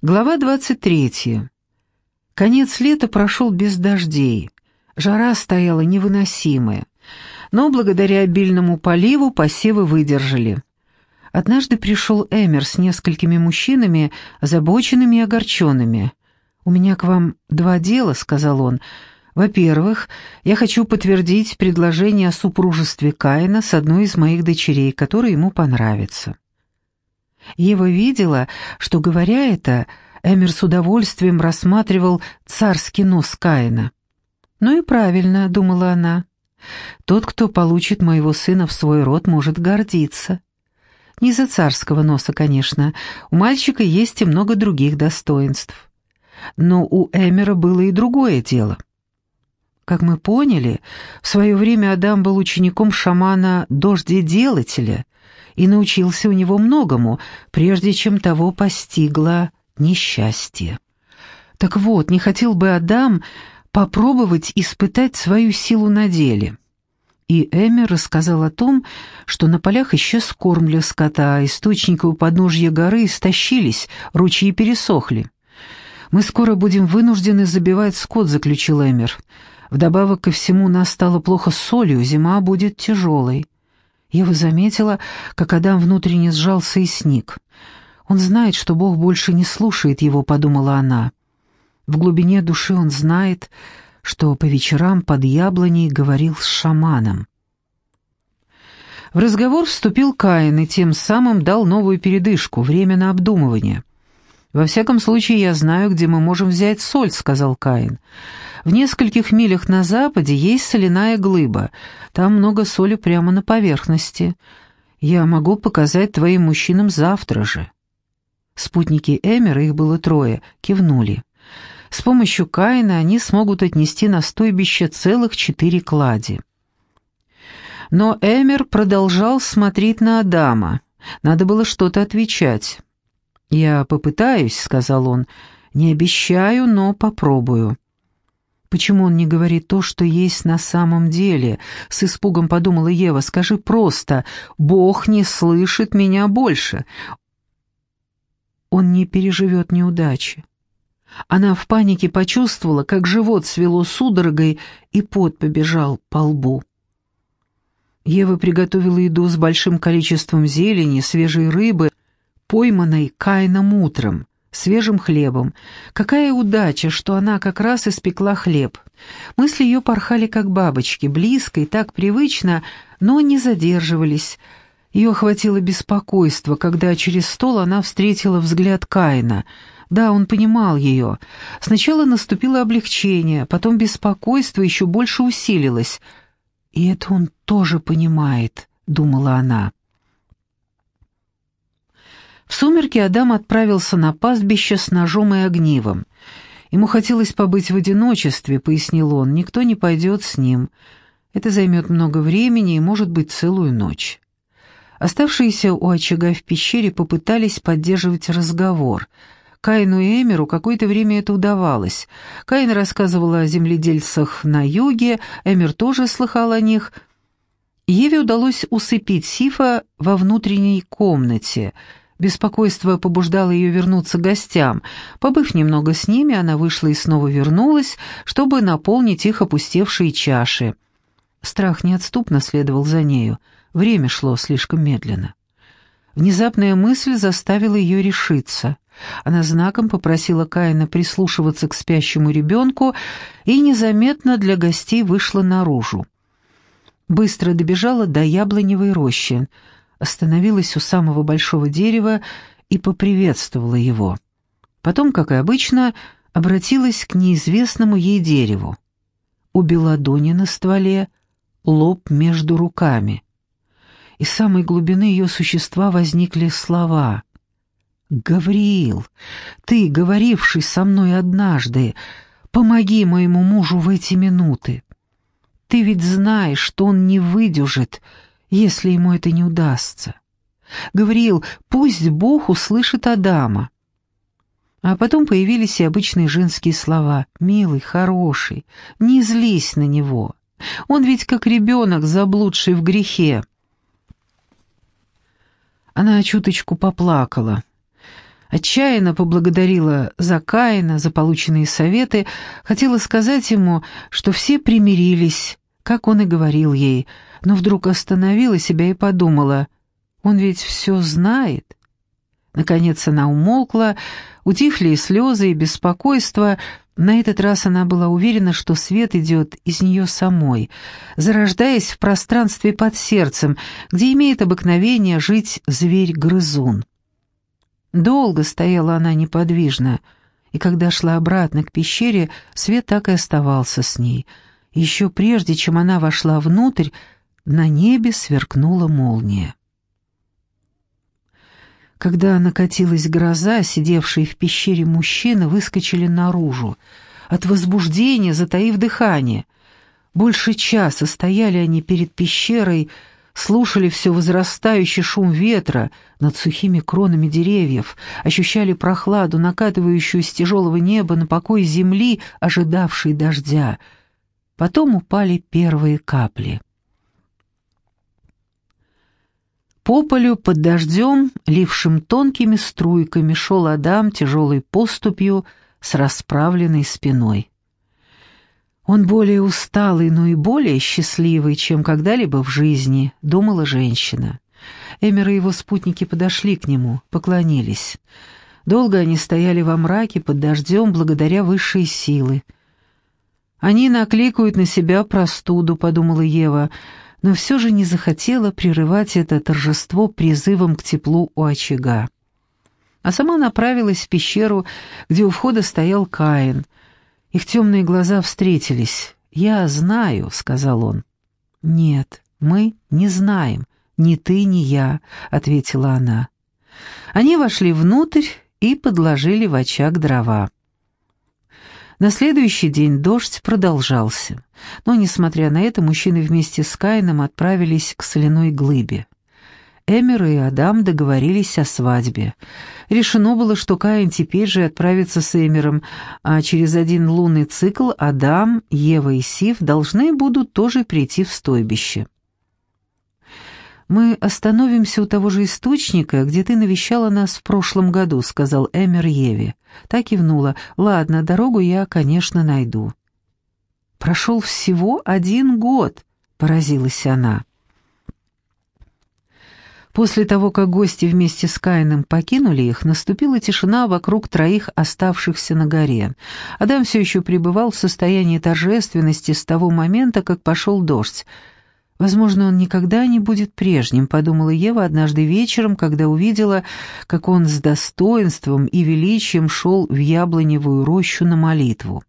Глава 23. Конец лета прошел без дождей. Жара стояла невыносимая. Но благодаря обильному поливу посевы выдержали. Однажды пришел Эмер с несколькими мужчинами, озабоченными и огорченными. «У меня к вам два дела», — сказал он. «Во-первых, я хочу подтвердить предложение о супружестве Каина с одной из моих дочерей, которая ему понравится». Ева видела, что, говоря это, Эмер с удовольствием рассматривал царский нос Каина. «Ну и правильно», — думала она. «Тот, кто получит моего сына в свой род, может гордиться». Не из-за царского носа, конечно. У мальчика есть и много других достоинств. Но у Эмера было и другое дело. Как мы поняли, в свое время Адам был учеником шамана Дождеделателя — и научился у него многому, прежде чем того постигло несчастье. Так вот, не хотел бы Адам попробовать испытать свою силу на деле. И Эмер рассказал о том, что на полях исчез корм для скота, источники у подножья горы истощились, ручьи пересохли. «Мы скоро будем вынуждены забивать скот», — заключил Эмер. «Вдобавок ко всему нас стало плохо с солью, зима будет тяжелой». Ева заметила, как Адам внутренне сжался и сник. «Он знает, что Бог больше не слушает его», — подумала она. В глубине души он знает, что по вечерам под яблоней говорил с шаманом. В разговор вступил Каин и тем самым дал новую передышку, время на обдумывание. «Во всяком случае, я знаю, где мы можем взять соль», — сказал Каин. В нескольких милях на западе есть соляная глыба. Там много соли прямо на поверхности. Я могу показать твоим мужчинам завтра же». Спутники Эмера, их было трое, кивнули. С помощью Каина они смогут отнести на стойбище целых четыре клади. Но Эмер продолжал смотреть на Адама. Надо было что-то отвечать. «Я попытаюсь», — сказал он. «Не обещаю, но попробую». Почему он не говорит то, что есть на самом деле? С испугом подумала Ева. Скажи просто, Бог не слышит меня больше. Он не переживет неудачи. Она в панике почувствовала, как живот свело судорогой, и пот побежал по лбу. Ева приготовила еду с большим количеством зелени, свежей рыбы, пойманной Каином утром свежим хлебом. Какая удача, что она как раз испекла хлеб. Мысли ее порхали как бабочки, близко и так привычно, но не задерживались. Ее охватило беспокойство, когда через стол она встретила взгляд Каина. Да, он понимал ее. Сначала наступило облегчение, потом беспокойство еще больше усилилось. «И это он тоже понимает», — думала она. В сумерки Адам отправился на пастбище с ножом и огнивом. Ему хотелось побыть в одиночестве, пояснил он, никто не пойдет с ним. Это займет много времени и, может быть, целую ночь. Оставшиеся у очага в пещере попытались поддерживать разговор. Каину и Эмеру какое-то время это удавалось. Каин рассказывал о земледельцах на юге, Эмер тоже слыхал о них. Еве удалось усыпить Сифа во внутренней комнате — Беспокойство побуждало ее вернуться к гостям. Побыв немного с ними, она вышла и снова вернулась, чтобы наполнить их опустевшие чаши. Страх неотступно следовал за нею. Время шло слишком медленно. Внезапная мысль заставила ее решиться. Она знаком попросила Каина прислушиваться к спящему ребенку и незаметно для гостей вышла наружу. Быстро добежала до яблоневой рощи остановилась у самого большого дерева и поприветствовала его. Потом, как и обычно, обратилась к неизвестному ей дереву. Обе ладони на стволе, лоб между руками. Из самой глубины ее существа возникли слова. «Гавриил, ты, говоривший со мной однажды, помоги моему мужу в эти минуты. Ты ведь знаешь, что он не выдержит, если ему это не удастся. Говорил, пусть Бог услышит Адама. А потом появились и обычные женские слова «милый, хороший, не злись на него, он ведь как ребенок, заблудший в грехе». Она чуточку поплакала. Отчаянно поблагодарила за Каина, за полученные советы, хотела сказать ему, что все примирились, как он и говорил ей, но вдруг остановила себя и подумала, он ведь все знает. Наконец она умолкла, утихли и слезы, и беспокойство. На этот раз она была уверена, что свет идет из нее самой, зарождаясь в пространстве под сердцем, где имеет обыкновение жить зверь-грызун. Долго стояла она неподвижно, и когда шла обратно к пещере, свет так и оставался с ней. Еще прежде, чем она вошла внутрь, на небе сверкнула молния. Когда накатилась гроза, сидевшие в пещере мужчины выскочили наружу. От возбуждения, затаив дыхание. Больше часа стояли они перед пещерой, слушали все возрастающий шум ветра над сухими кронами деревьев, ощущали прохладу, накатывающую с тяжелого неба на покой земли, ожидавшей дождя. Потом упали первые капли. По полю под дождем, лившим тонкими струйками, шел Адам тяжелой поступью с расправленной спиной. Он более усталый, но и более счастливый, чем когда-либо в жизни, думала женщина. Эмер и его спутники подошли к нему, поклонились. Долго они стояли во мраке под дождем благодаря высшей силы. «Они накликают на себя простуду», — подумала Ева, но все же не захотела прерывать это торжество призывом к теплу у очага. А сама направилась в пещеру, где у входа стоял Каин — их темные глаза встретились. «Я знаю», — сказал он. «Нет, мы не знаем, ни ты, ни я», — ответила она. Они вошли внутрь и подложили в очаг дрова. На следующий день дождь продолжался, но, несмотря на это, мужчины вместе с Каином отправились к соляной глыбе. Эмир и Адам договорились о свадьбе. Решено было, что Каин теперь же отправится с Эмиром, а через один лунный цикл Адам, Ева и Сив должны будут тоже прийти в стойбище. «Мы остановимся у того же источника, где ты навещала нас в прошлом году», — сказал Эмир Еве. Так кивнула. «Ладно, дорогу я, конечно, найду». «Прошел всего один год», — поразилась она. После того, как гости вместе с Каином покинули их, наступила тишина вокруг троих оставшихся на горе. Адам все еще пребывал в состоянии торжественности с того момента, как пошел дождь. «Возможно, он никогда не будет прежним», — подумала Ева однажды вечером, когда увидела, как он с достоинством и величием шел в яблоневую рощу на молитву.